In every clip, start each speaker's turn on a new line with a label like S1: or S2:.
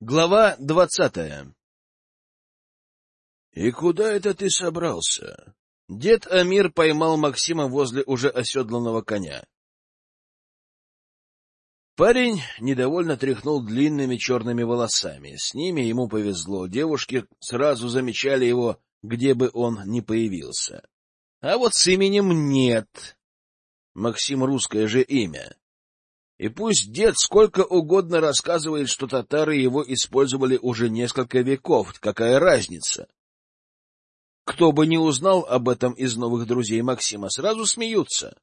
S1: Глава двадцатая
S2: И куда это ты собрался?
S1: Дед Амир поймал Максима возле уже оседланного коня. Парень недовольно тряхнул длинными черными волосами. С ними ему повезло. Девушки сразу замечали его, где бы он ни появился. А вот с именем нет. Максим — русское же имя. И пусть дед сколько угодно рассказывает, что татары его использовали уже несколько веков, какая разница? Кто бы не узнал об этом из новых друзей Максима, сразу смеются.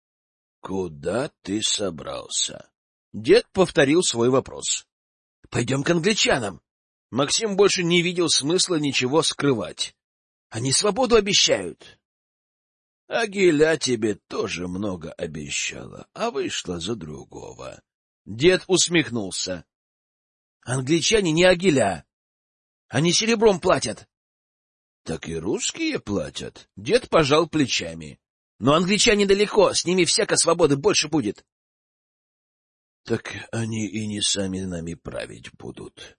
S2: — Куда ты собрался?
S1: Дед повторил свой вопрос. — Пойдем к англичанам. Максим больше не видел смысла ничего скрывать. Они свободу обещают.
S2: — Агиля тебе тоже много обещала, а вышла за другого.
S1: Дед усмехнулся. — Англичане не Агиля. Они серебром платят.
S2: — Так и русские платят.
S1: Дед пожал плечами. — Но англичане далеко, с ними всяко свободы больше будет.
S2: Так они и не сами нами править будут.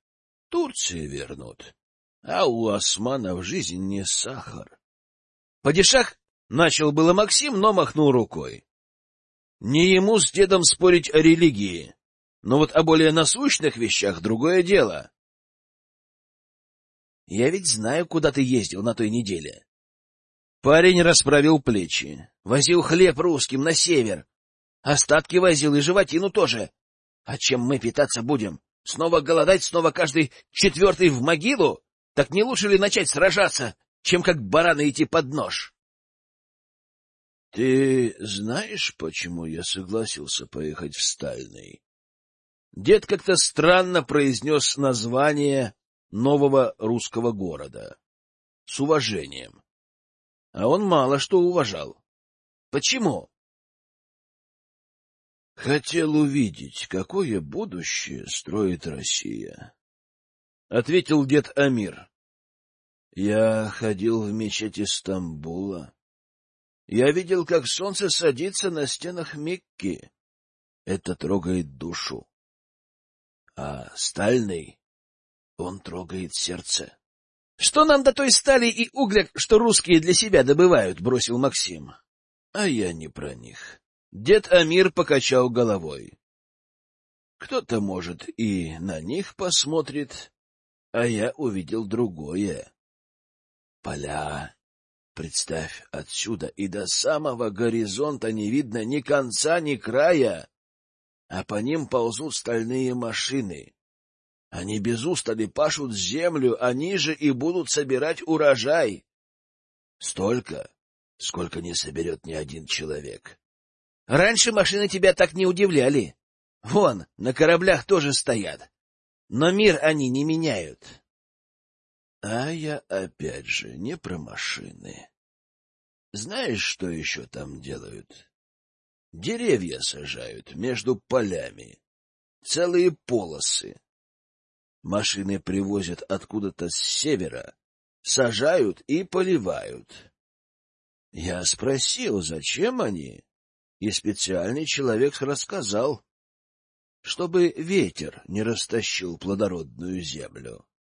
S2: Турции вернут. А у османов жизнь не сахар.
S1: Падишах начал было Максим, но махнул рукой. Не ему с дедом спорить о религии, но вот о более насущных вещах другое дело. Я ведь знаю, куда ты ездил на той неделе. Парень расправил плечи. Возил хлеб русским на север. Остатки возил и животину тоже. А чем мы питаться будем? Снова голодать, снова каждый четвертый в могилу? Так не лучше ли начать сражаться, чем как бараны идти под нож?
S2: — Ты знаешь, почему я согласился поехать в Стальный?
S1: Дед как-то странно произнес название нового русского города. С уважением. А он мало что уважал. Почему?
S2: Хотел увидеть, какое будущее строит Россия. — ответил дед Амир. — Я ходил в мечети Стамбула. Я видел, как солнце садится на стенах Мекки. Это трогает душу. А стальный, он трогает сердце.
S1: — Что нам до той стали и угля, что русские для себя добывают? — бросил Максим.
S2: — А я не про них.
S1: Дед Амир покачал головой.
S2: Кто-то, может, и на них посмотрит, а я увидел другое. Поля. Представь, отсюда и до самого горизонта не видно ни конца, ни края, а по ним ползут стальные машины. Они без устали пашут землю, они же и будут собирать урожай. Столько, сколько не соберет ни один человек.
S1: Раньше машины тебя так не удивляли. Вон, на кораблях тоже стоят. Но мир они не меняют.
S2: А я опять же не про машины. Знаешь, что еще там делают? Деревья сажают между полями. Целые полосы. Машины привозят откуда-то с севера, сажают и поливают. Я спросил, зачем они? и специальный человек рассказал, чтобы ветер не растащил плодородную землю.
S1: —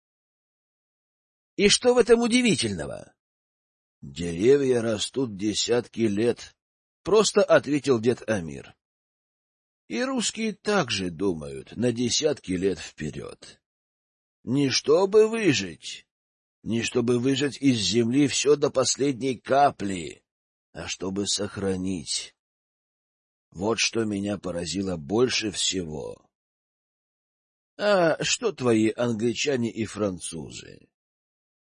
S1: И что в этом удивительного?
S2: — Деревья растут десятки лет, — просто ответил дед Амир. И русские также думают на десятки лет вперед. Не чтобы выжить, не чтобы выжать из земли все до последней капли, а чтобы сохранить. Вот что меня поразило больше всего. — А что твои англичане и французы?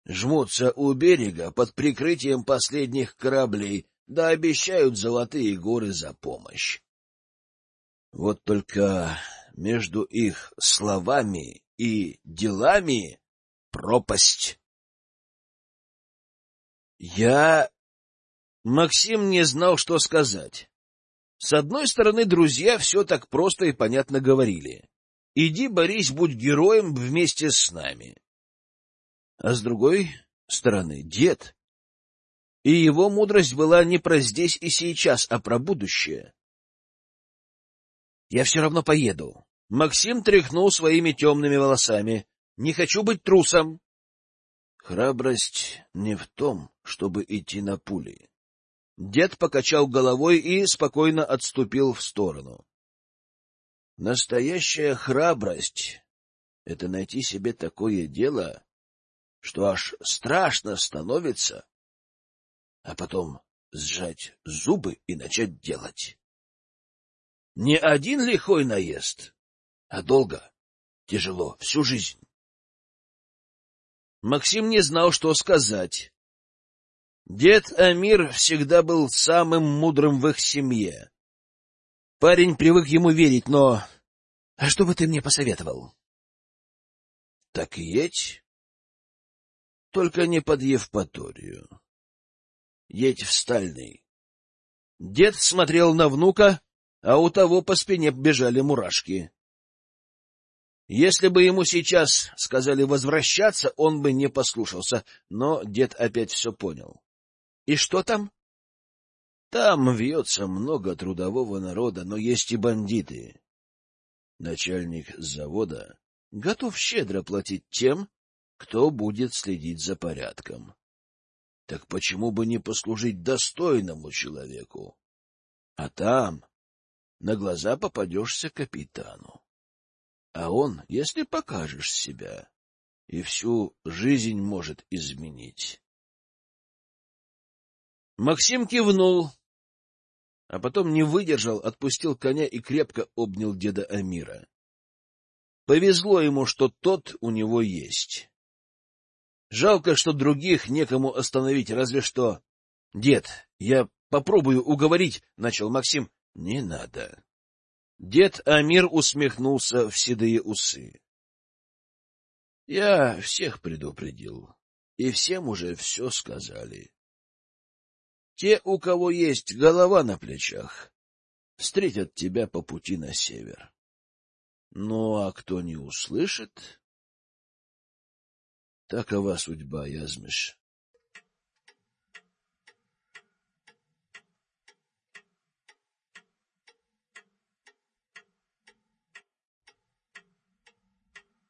S2: Жмутся у берега под прикрытием последних кораблей, да обещают золотые горы за помощь. Вот только между их словами и делами пропасть.
S1: Я... Максим не знал, что сказать. С одной стороны, друзья все так просто и понятно говорили. «Иди, Борис, будь героем вместе с нами». А с другой стороны, дед. И его мудрость была не про здесь и сейчас, а про будущее. «Я все равно поеду. Максим тряхнул своими темными волосами. — Не хочу быть трусом.
S2: Храбрость не в том, чтобы идти на пули.
S1: Дед покачал головой и спокойно отступил в сторону.
S2: Настоящая храбрость — это найти себе такое дело, что аж страшно становится, а потом сжать зубы и начать делать. Не один лихой наезд, а долго, тяжело, всю жизнь.
S1: Максим не знал, что сказать. Дед Амир всегда был самым мудрым в их семье. Парень привык ему верить, но... А что бы ты мне посоветовал?
S2: — Так едь. Только не под Евпаторию. Едь в Стальный.
S1: Дед смотрел на внука, а у того по спине бежали мурашки. Если бы ему сейчас сказали возвращаться, он бы не послушался, но дед опять все понял. — И что там?
S2: — Там вьется много трудового народа, но есть и бандиты. Начальник завода готов щедро платить тем, кто будет следить за порядком. Так почему бы не послужить достойному человеку? А там на глаза попадешься капитану. А он, если покажешь себя, и всю жизнь может изменить.
S1: Максим кивнул, а потом не выдержал, отпустил коня и крепко обнял деда Амира. Повезло ему, что тот у него есть. Жалко, что других некому остановить, разве что... — Дед, я попробую уговорить, — начал Максим. — Не надо. Дед Амир усмехнулся в седые усы.
S2: — Я всех предупредил, и всем уже все сказали. Те, у кого есть голова на плечах, встретят тебя по пути на север. Ну, а кто не услышит... Такова судьба, Язмиш.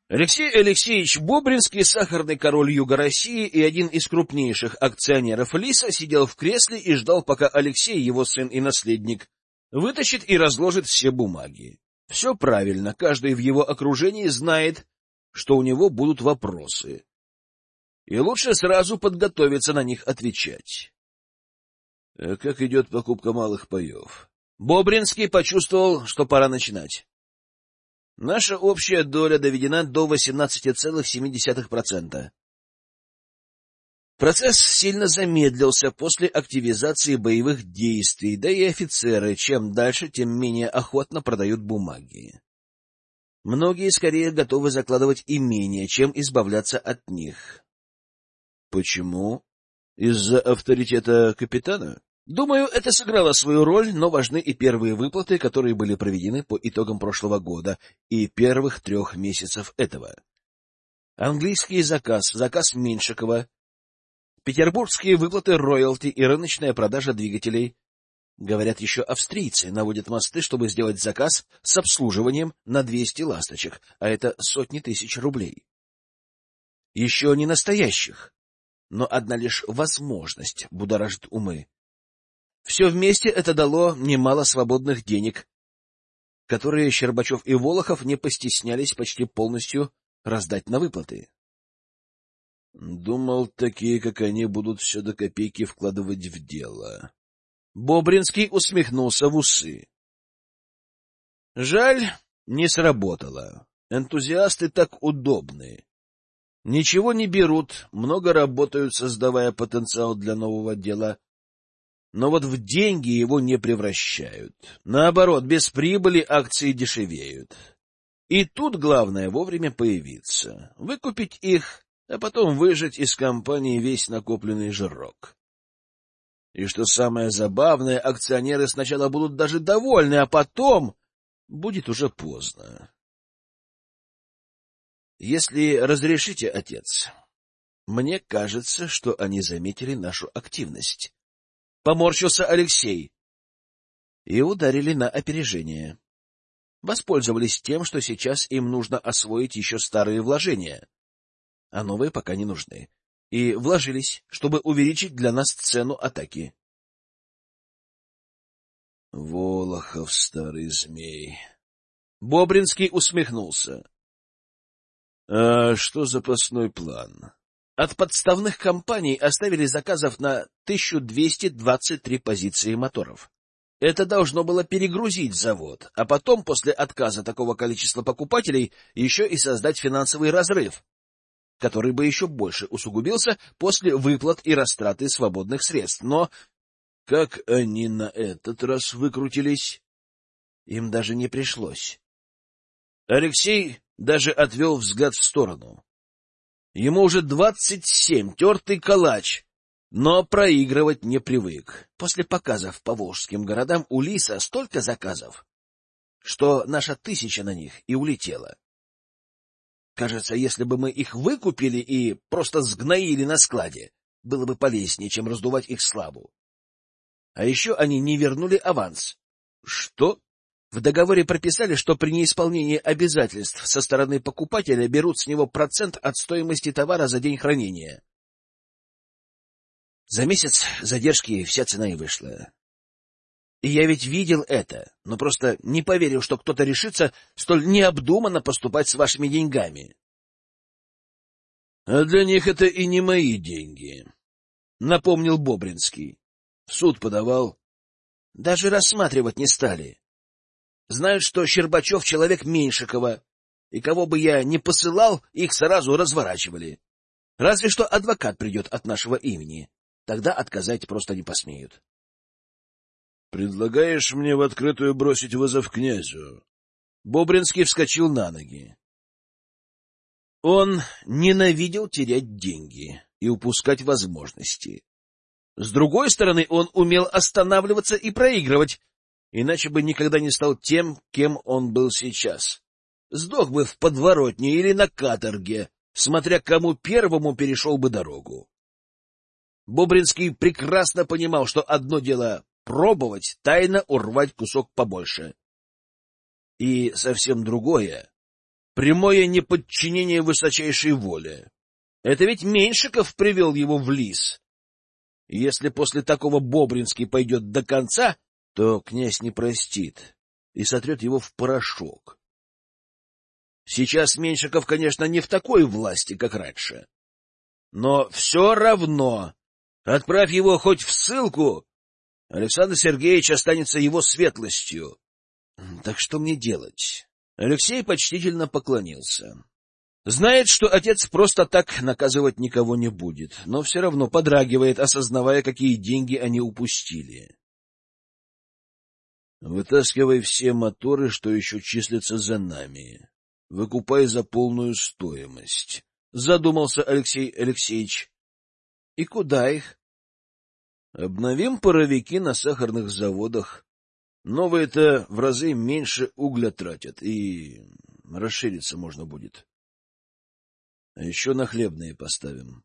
S1: Алексей Алексеевич Бобринский, сахарный король Юга России и один из крупнейших акционеров ЛИСа, сидел в кресле и ждал, пока Алексей, его сын и наследник, вытащит и разложит все бумаги. Все правильно, каждый в его окружении знает, что у него будут вопросы. И лучше сразу подготовиться на них отвечать.
S2: Э, как идет покупка малых паев?
S1: Бобринский почувствовал, что пора начинать. Наша общая доля доведена до 18,7%. Процесс сильно замедлился после активизации боевых действий, да и офицеры, чем дальше, тем менее охотно продают бумаги. Многие скорее готовы закладывать имения, чем избавляться от них.
S2: Почему? Из-за авторитета капитана?
S1: Думаю, это сыграло свою роль, но важны и первые выплаты, которые были проведены по итогам прошлого года и первых трех месяцев этого. Английский заказ, заказ Меньшикова, петербургские выплаты роялти и рыночная продажа двигателей. Говорят, еще австрийцы наводят мосты, чтобы сделать заказ с обслуживанием на 200 ласточек, а это сотни тысяч рублей. Еще не настоящих, но одна лишь возможность будоражит умы. Все вместе это дало немало свободных денег, которые Щербачев и Волохов не постеснялись почти полностью раздать на выплаты.
S2: Думал, такие, как они, будут все до копейки вкладывать в дело.
S1: Бобринский усмехнулся в усы. Жаль, не сработало. Энтузиасты так удобны. Ничего не берут, много работают, создавая потенциал для нового дела — но вот в деньги его не превращают. Наоборот, без прибыли акции дешевеют. И тут главное вовремя появиться, выкупить их, а потом выжать из компании весь накопленный жирок. И что самое забавное, акционеры сначала будут даже довольны, а потом будет уже поздно. Если разрешите, отец, мне кажется, что они заметили нашу активность. Поморщился Алексей. И ударили на опережение. воспользовались тем, что сейчас им нужно освоить еще старые вложения, а новые пока не нужны, и вложились, чтобы увеличить для нас цену атаки.
S2: Волохов, старый змей.
S1: Бобринский усмехнулся.
S2: — А что запасной план?
S1: От подставных компаний оставили заказов на 1223 позиции моторов. Это должно было перегрузить завод, а потом, после отказа такого количества покупателей, еще и создать финансовый разрыв, который бы еще больше усугубился после выплат и растраты свободных средств. Но
S2: как они на этот раз выкрутились?
S1: Им даже не пришлось. Алексей даже отвел взгляд в сторону. Ему уже двадцать семь, тертый калач, но проигрывать не привык. После показов по волжским городам у Лиса столько заказов, что наша тысяча на них и улетела. Кажется, если бы мы их выкупили и просто сгноили на складе, было бы полезнее, чем раздувать их славу. А еще они не вернули аванс. Что? В договоре прописали, что при неисполнении обязательств со стороны покупателя берут с него процент от стоимости товара за день хранения. За месяц задержки вся цена и вышла. И я ведь видел это, но просто не поверил, что кто-то решится столь необдуманно поступать с вашими деньгами.
S2: — А для них это и не мои деньги, — напомнил Бобринский. В суд подавал.
S1: Даже рассматривать не стали. Знают, что Щербачев — человек Меньшикова, и кого бы я ни посылал, их сразу разворачивали. Разве что адвокат придет от нашего имени. Тогда отказать просто не посмеют.
S2: — Предлагаешь мне в открытую бросить вызов князю?
S1: Бобринский вскочил на ноги. Он ненавидел терять деньги и упускать возможности. С другой стороны, он умел останавливаться и проигрывать, иначе бы никогда не стал тем, кем он был сейчас. Сдох бы в подворотне или на каторге, смотря кому первому перешел бы дорогу. Бобринский прекрасно понимал, что одно дело пробовать тайно урвать кусок побольше. И совсем другое — прямое неподчинение высочайшей воле. Это ведь Меньшиков привел его в лис. Если после такого Бобринский пойдет до конца, то князь не простит и сотрет его в порошок. Сейчас Меньшиков, конечно, не в такой власти, как раньше. Но все равно, отправь его хоть в ссылку, Александр Сергеевич останется его светлостью. Так что мне делать? Алексей почтительно поклонился. Знает, что отец просто так наказывать никого не будет, но все равно подрагивает, осознавая, какие деньги они упустили.
S2: Вытаскивай все моторы, что еще числятся за нами. Выкупай за полную стоимость. Задумался Алексей Алексеевич.
S1: И куда их?
S2: Обновим паровики на сахарных заводах. Новые-то в разы меньше угля тратят, и расшириться можно будет. А еще на хлебные поставим.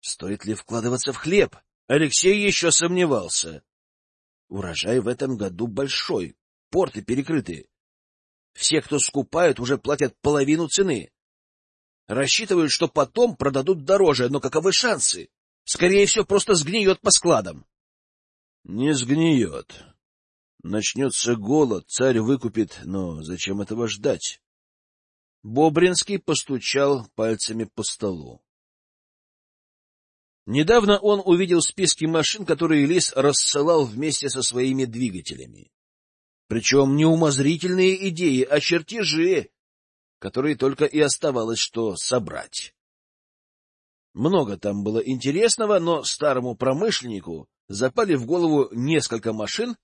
S1: Стоит ли вкладываться в хлеб? Алексей еще сомневался. Урожай в этом году большой, порты перекрыты. Все, кто скупают, уже платят половину цены. Рассчитывают, что потом продадут дороже, но каковы шансы? Скорее всего, просто сгниет по складам.
S2: Не сгниет. Начнется голод, царь выкупит, но зачем этого ждать?
S1: Бобринский постучал пальцами по столу. Недавно он увидел списки машин, которые Лис рассылал вместе со своими двигателями. Причем не умозрительные идеи, а чертежи, которые только и оставалось что собрать. Много там было интересного, но старому промышленнику запали в голову несколько машин,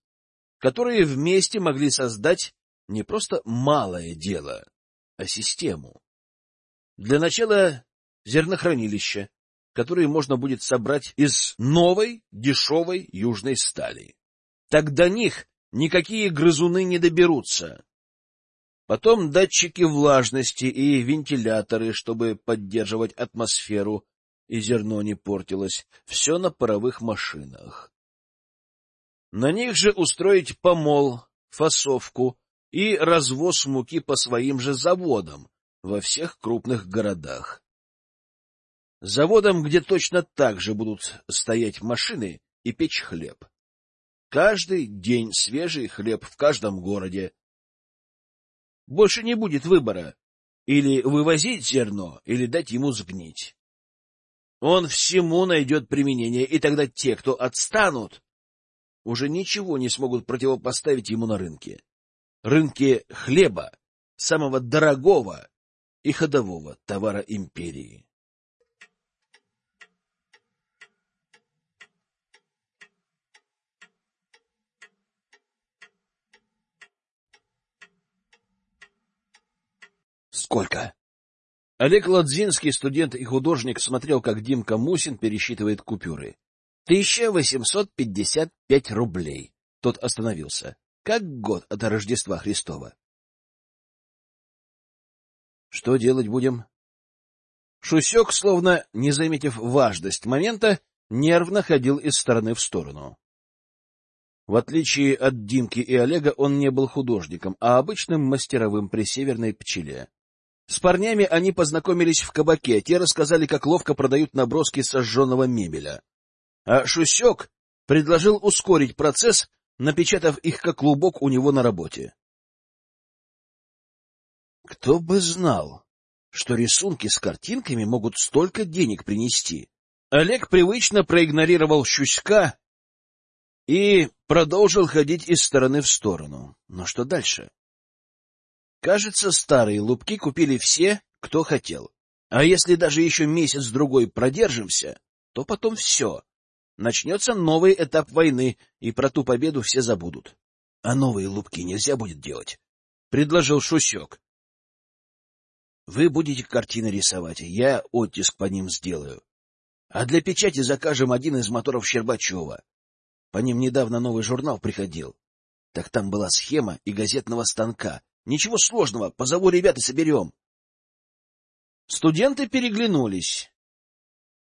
S1: которые вместе могли создать не просто малое дело, а систему. Для начала зернохранилище, которые можно будет собрать из новой дешевой южной стали. Так до них никакие грызуны не доберутся. Потом датчики влажности и вентиляторы, чтобы поддерживать атмосферу, и зерно не портилось. Все на паровых машинах. На них же устроить помол, фасовку, и развоз муки по своим же заводам во всех крупных городах. Заводам, где точно так же будут стоять машины и печь хлеб. Каждый день свежий хлеб в каждом городе. Больше не будет выбора. Или вывозить зерно, или дать ему сгнить. Он всему найдет применение, и тогда те, кто отстанут, уже ничего не смогут противопоставить ему на рынке. Рынке хлеба, самого дорогого и ходового товара империи. Сколько? Олег Ладзинский, студент и художник, смотрел, как Димка Мусин пересчитывает купюры. Тысяча восемьсот пятьдесят пять рублей. Тот остановился. Как год от Рождества Христова. Что делать будем? Шусек, словно не заметив важность момента, нервно ходил из стороны в сторону. В отличие от Димки и Олега, он не был художником, а обычным мастеровым при северной пчеле. С парнями они познакомились в кабаке, те рассказали, как ловко продают наброски сожженного мебеля. А Шусек предложил ускорить процесс, напечатав их как клубок у него на работе. Кто бы знал, что рисунки с картинками могут столько денег принести. Олег привычно проигнорировал Щуська и продолжил ходить из стороны в сторону. Но что дальше? Кажется, старые лупки купили все, кто хотел. А если даже еще месяц-другой продержимся, то потом все. Начнется новый этап войны, и про ту победу все забудут. — А новые лупки нельзя будет делать, — предложил Шусек. — Вы будете картины рисовать, я оттиск по ним сделаю. А для печати закажем один из моторов Щербачева. По ним недавно новый журнал приходил. Так там была схема и газетного станка, Ничего сложного, позову ребят и соберем. Студенты переглянулись.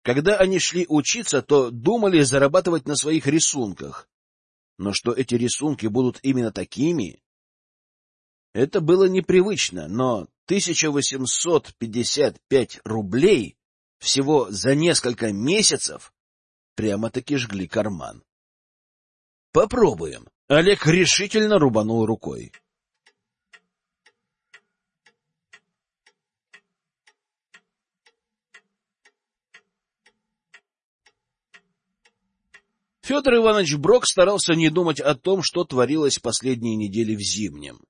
S1: Когда они шли учиться, то думали зарабатывать на своих рисунках. Но что эти рисунки будут именно такими, это было непривычно, но 1855 рублей всего за несколько месяцев прямо-таки жгли карман. Попробуем. Олег решительно рубанул рукой. Федор Иванович Брок старался не думать о том, что творилось последние недели в Зимнем.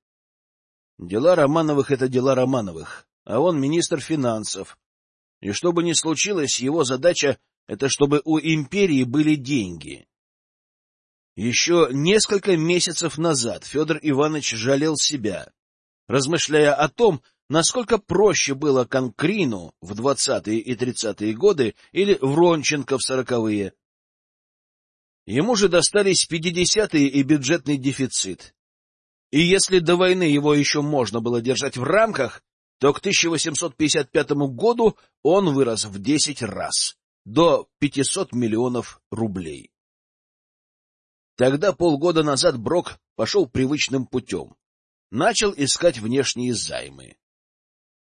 S1: Дела Романовых — это дела Романовых, а он министр финансов. И что бы ни случилось, его задача — это чтобы у империи были деньги. Еще несколько месяцев назад Федор Иванович жалел себя, размышляя о том, насколько проще было Конкрину в двадцатые и тридцатые годы или Вронченко в сороковые. Ему же достались пятидесятые и бюджетный дефицит. И если до войны его еще можно было держать в рамках, то к 1855 году он вырос в 10 раз, до 500 миллионов рублей. Тогда полгода назад Брок пошел привычным путем. Начал искать внешние займы.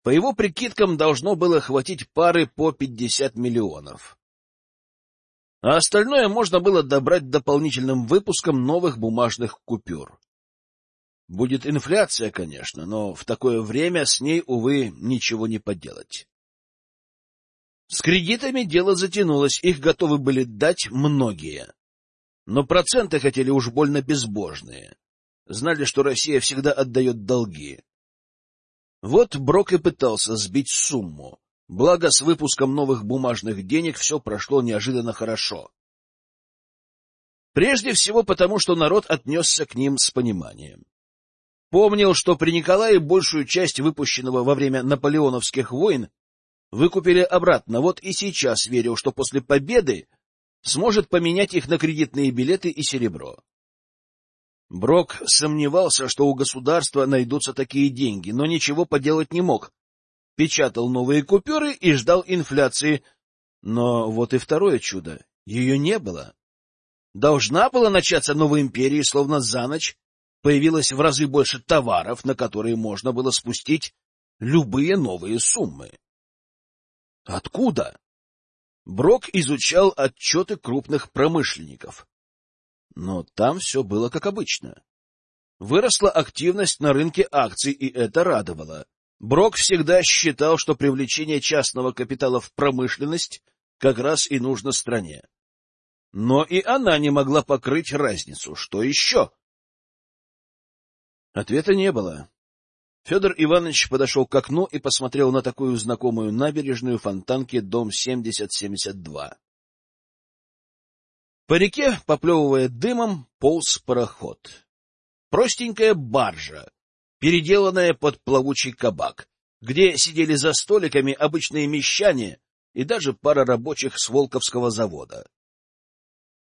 S1: По его прикидкам должно было хватить пары по 50 миллионов а остальное можно было добрать дополнительным выпуском новых бумажных купюр. Будет инфляция, конечно, но в такое время с ней, увы, ничего не поделать. С кредитами дело затянулось, их готовы были дать многие. Но проценты хотели уж больно безбожные. Знали, что Россия всегда отдает долги. Вот Брок и пытался сбить сумму, Благо, с выпуском новых бумажных денег все прошло неожиданно хорошо. Прежде всего потому, что народ отнесся к ним с пониманием. Помнил, что при Николае большую часть выпущенного во время наполеоновских войн выкупили обратно, вот и сейчас верил, что после победы сможет поменять их на кредитные билеты и серебро. Брок сомневался, что у государства найдутся такие деньги, но ничего поделать не мог, печатал новые купюры и ждал инфляции. Но вот и второе чудо. Ее не было. Должна была начаться новая империя, словно за ночь. появилось в разы больше товаров, на которые можно было спустить любые новые суммы. Откуда? Брок изучал отчеты крупных промышленников. Но там все было как обычно. Выросла активность на рынке акций, и это радовало. Брок всегда считал, что привлечение частного капитала в промышленность как раз и нужно стране. Но и она не могла покрыть разницу. Что еще? Ответа не было. Федор Иванович подошел к окну и посмотрел на такую знакомую набережную фонтанки дом 7072. По реке, поплевывая дымом, полз пароход. Простенькая баржа, переделанная под плавучий кабак, где сидели за столиками обычные мещане и даже пара рабочих с Волковского завода.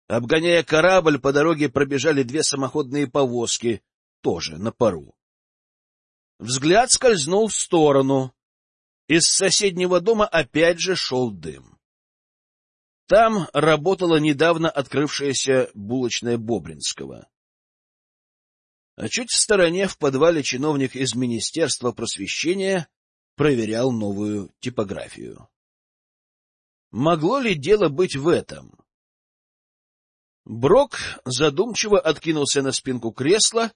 S1: Обгоняя корабль, по дороге пробежали две самоходные повозки, тоже на пару. Взгляд скользнул в сторону. Из соседнего дома опять же шел дым. Там работала недавно открывшаяся булочная Бобринского. А чуть в стороне, в подвале, чиновник из Министерства просвещения проверял новую типографию. Могло ли дело быть в этом? Брок задумчиво откинулся на спинку кресла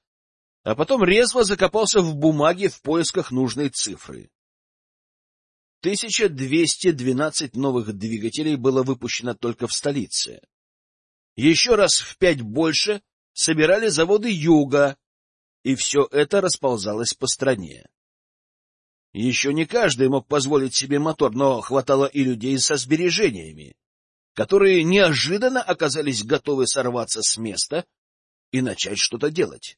S1: а потом резво закопался в бумаге в поисках нужной цифры. 1212 новых двигателей было выпущено только в столице. Еще раз в пять больше собирали заводы Юга, и все это расползалось по стране. Еще не каждый мог позволить себе мотор, но хватало и людей со сбережениями, которые неожиданно оказались готовы сорваться с места и начать что-то делать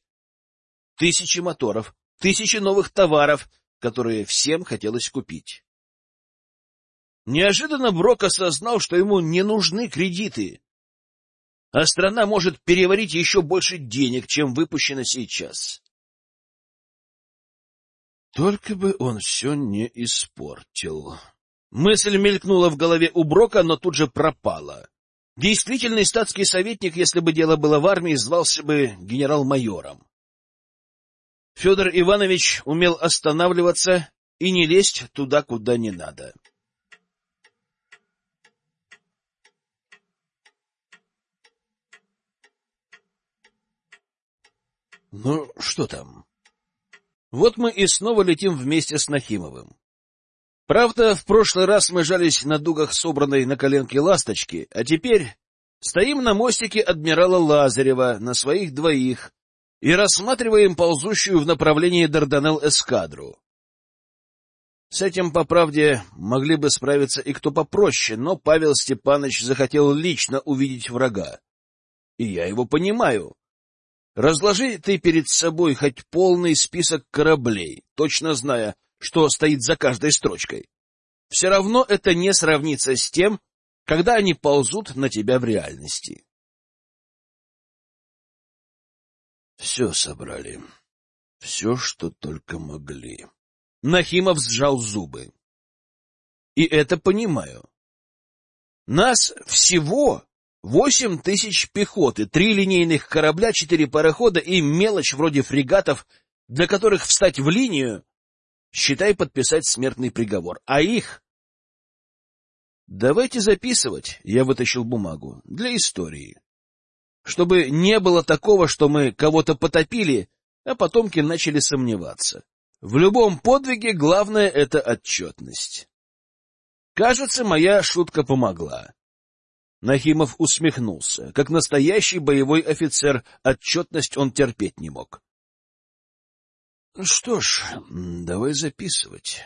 S1: тысячи моторов, тысячи новых товаров, которые всем хотелось купить. Неожиданно Брок осознал, что ему не нужны кредиты, а страна может переварить еще больше денег, чем выпущено сейчас. Только бы он все не испортил. Мысль мелькнула в голове у Брока, но тут же пропала. Действительный статский советник, если бы дело было в армии, звался бы генерал-майором. Федор Иванович умел останавливаться и не лезть туда, куда не надо. Ну, что там? Вот мы и снова летим вместе с Нахимовым. Правда, в прошлый раз мы жались на дугах собранной на коленке ласточки, а теперь стоим на мостике адмирала Лазарева на своих двоих, и рассматриваем ползущую в направлении Дарданелл эскадру. С этим, по правде, могли бы справиться и кто попроще, но Павел Степанович захотел лично увидеть врага. И я его понимаю. Разложи ты перед собой хоть полный список кораблей, точно зная, что стоит за каждой строчкой. Все равно это не сравнится с тем, когда они ползут на тебя в реальности. Все собрали. Все, что только могли. Нахимов сжал зубы. И это понимаю. Нас всего восемь тысяч пехоты, три линейных корабля, четыре парохода и мелочь вроде фрегатов, для которых встать в линию, считай подписать смертный приговор. А их... Давайте записывать, я вытащил бумагу, для истории чтобы не было такого, что мы кого-то потопили, а потомки начали сомневаться. В любом подвиге главное — это отчетность. Кажется, моя шутка помогла. Нахимов усмехнулся. Как настоящий боевой офицер, отчетность он терпеть не мог. — Что ж, давай записывать.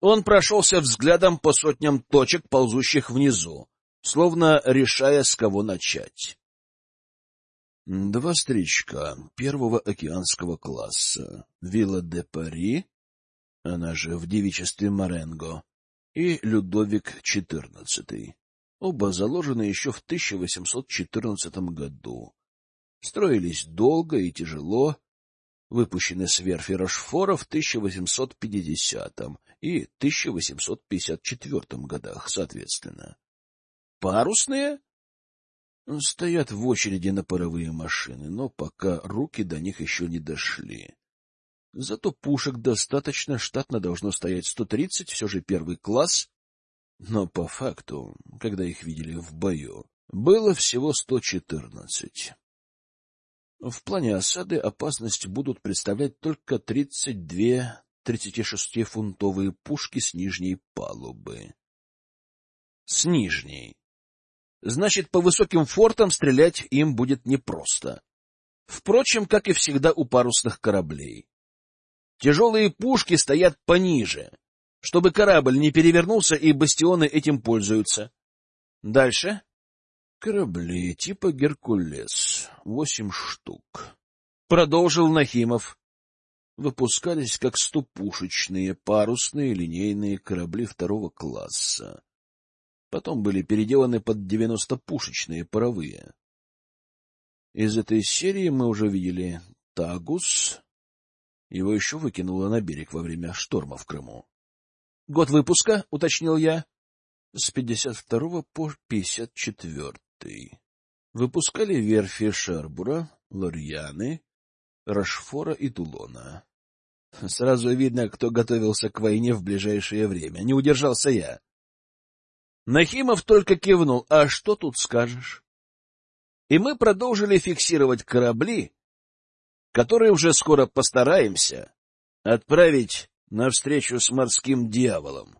S1: Он прошелся взглядом по сотням точек, ползущих внизу, словно решая, с кого начать. Два старичка первого океанского класса, Вилла де Пари, она же в девичестве Маренго, и Людовик XIV. Оба заложены еще в 1814 году. Строились долго и тяжело, выпущены с верфи Рошфора в 1850 и 1854 годах, соответственно. Парусные
S2: Стоят в очереди на паровые машины, но пока руки до них еще не дошли. Зато пушек достаточно, штатно должно стоять 130, все же первый класс. Но по факту, когда их видели в бою, было всего 114. В плане осады опасность будут представлять только 32 36-фунтовые пушки с нижней палубы. С нижней. Значит, по высоким фортам стрелять им будет непросто. Впрочем, как и всегда у парусных кораблей. Тяжелые пушки стоят пониже, чтобы корабль не перевернулся, и бастионы этим пользуются. Дальше. Корабли типа «Геркулес». Восемь штук. Продолжил Нахимов. Выпускались как стопушечные, парусные линейные корабли второго класса. Потом были переделаны под 90-пушечные паровые. Из этой серии мы уже видели «Тагус», его еще выкинуло на берег во время шторма в Крыму. — Год выпуска, — уточнил я. — С 52 по 54. Выпускали верфи Шарбура, Лорьяны, Рашфора и Тулона. Сразу видно, кто готовился к войне в ближайшее время. Не удержался я. Нахимов только кивнул. А что тут скажешь? И мы продолжили фиксировать корабли, которые уже скоро постараемся отправить на встречу с морским дьяволом.